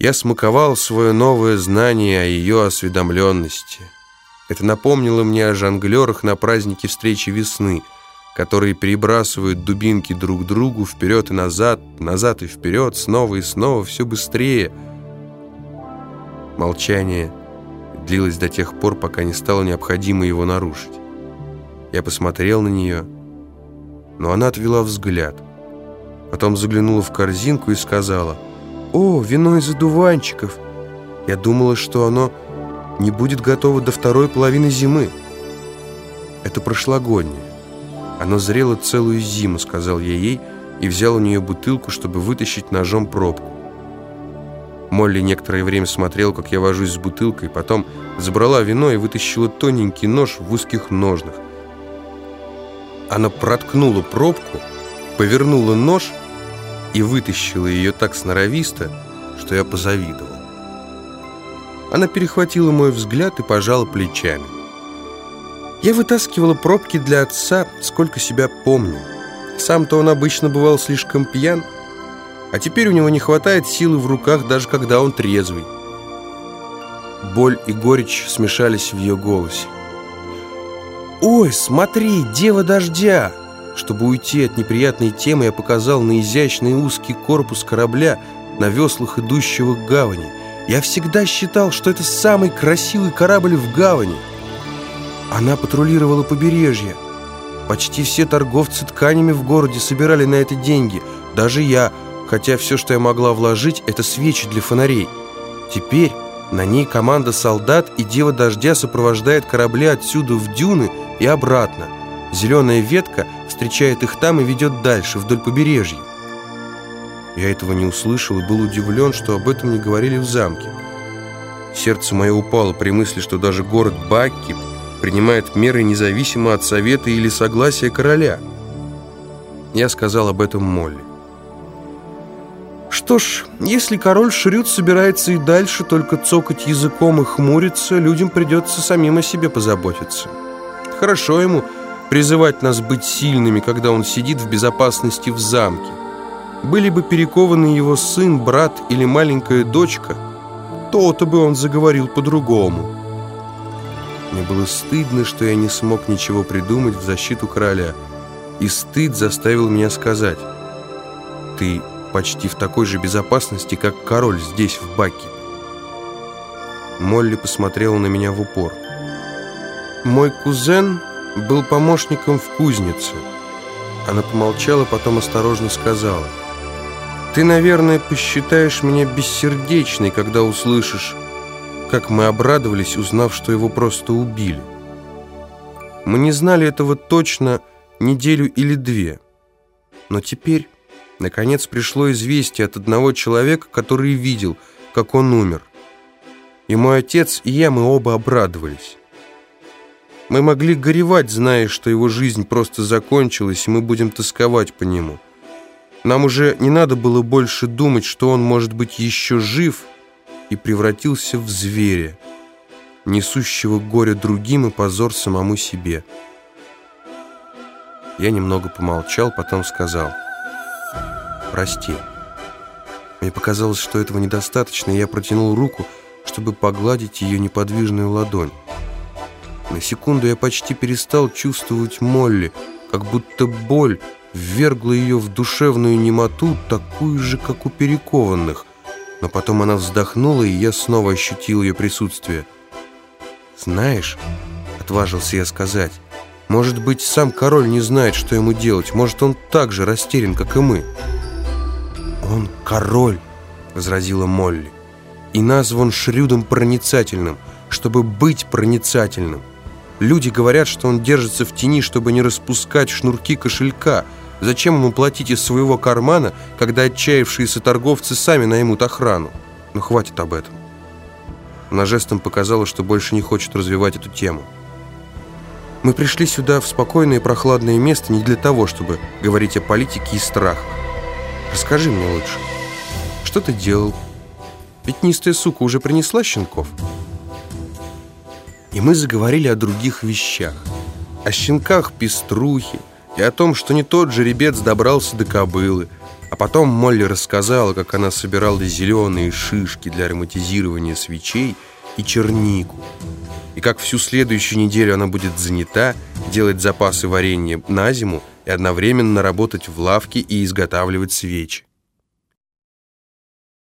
Я смаковал свое новое знание о ее осведомленности. Это напомнило мне о жонглерах на празднике встречи весны, которые перебрасывают дубинки друг другу вперед и назад, назад и вперед, снова и снова, все быстрее. Молчание длилось до тех пор, пока не стало необходимо его нарушить. Я посмотрел на нее, но она отвела взгляд. Потом заглянула в корзинку и сказала, «О, вино из одуванчиков! Я думала, что оно не будет готово до второй половины зимы. Это прошлогоднее. Оно зрело целую зиму», — сказал я ей, и взял у нее бутылку, чтобы вытащить ножом пробку. Молли некоторое время смотрел, как я вожусь с бутылкой, потом забрала вино и вытащила тоненький нож в узких ножнах. Она проткнула пробку, повернула нож и вытащила ее так сноровисто, что я позавидовал. Она перехватила мой взгляд и пожала плечами. Я вытаскивала пробки для отца, сколько себя помню. Сам-то он обычно бывал слишком пьян, а теперь у него не хватает силы в руках, даже когда он трезвый. Боль и горечь смешались в ее голосе. «Ой, смотри, дева дождя!» Чтобы уйти от неприятной темы, я показал на изящный узкий корпус корабля на веслах идущего к гавани. Я всегда считал, что это самый красивый корабль в гавани. Она патрулировала побережье. Почти все торговцы тканями в городе собирали на это деньги. Даже я, хотя все, что я могла вложить, это свечи для фонарей. Теперь на ней команда солдат и Дева Дождя сопровождает корабли отсюда в дюны и обратно. Зеленая ветка встречает их там и ведет дальше, вдоль побережья. Я этого не услышал и был удивлен, что об этом не говорили в замке. Сердце мое упало при мысли, что даже город Бакки принимает меры независимо от совета или согласия короля. Я сказал об этом Молли. Что ж, если король Шрюд собирается и дальше только цокать языком и хмуриться, людям придется самим о себе позаботиться. Хорошо ему призывать нас быть сильными, когда он сидит в безопасности в замке. Были бы перекованы его сын, брат или маленькая дочка, то-то бы он заговорил по-другому. Мне было стыдно, что я не смог ничего придумать в защиту короля, и стыд заставил меня сказать, «Ты почти в такой же безопасности, как король здесь, в Баке». Молли посмотрела на меня в упор. «Мой кузен был помощником в кузнице». Она помолчала, потом осторожно сказала, «Ты, наверное, посчитаешь меня бессердечной, когда услышишь, как мы обрадовались, узнав, что его просто убили. Мы не знали этого точно неделю или две. Но теперь, наконец, пришло известие от одного человека, который видел, как он умер. И мой отец, и я, мы оба обрадовались. Мы могли горевать, зная, что его жизнь просто закончилась, и мы будем тосковать по нему. Нам уже не надо было больше думать, что он может быть еще жив и превратился в зверя, несущего горе другим и позор самому себе. Я немного помолчал, потом сказал «Прости». Мне показалось, что этого недостаточно, и я протянул руку, чтобы погладить ее неподвижную ладонь. На секунду я почти перестал чувствовать Молли, как будто боль ввергла ее в душевную немоту, такую же, как у перекованных. Но потом она вздохнула, и я снова ощутил ее присутствие. «Знаешь», — отважился я сказать, «может быть, сам король не знает, что ему делать. Может, он так же растерян, как и мы». «Он король», — возразила Молли, «и назван Шрюдом проницательным, чтобы быть проницательным». Люди говорят, что он держится в тени, чтобы не распускать шнурки кошелька. Зачем ему платить из своего кармана, когда отчаявшиеся торговцы сами наймут охрану? Ну, хватит об этом. Она жестом показала, что больше не хочет развивать эту тему. Мы пришли сюда в спокойное и прохладное место не для того, чтобы говорить о политике и страхах. Расскажи мне лучше, что ты делал? Пятнистая сука уже принесла щенков?» И мы заговорили о других вещах. О щенках пеструхи и о том, что не тот жеребец добрался до кобылы. А потом Молли рассказала, как она собирала зеленые шишки для ароматизирования свечей и чернику. И как всю следующую неделю она будет занята, делать запасы варенья на зиму и одновременно работать в лавке и изготавливать свечи.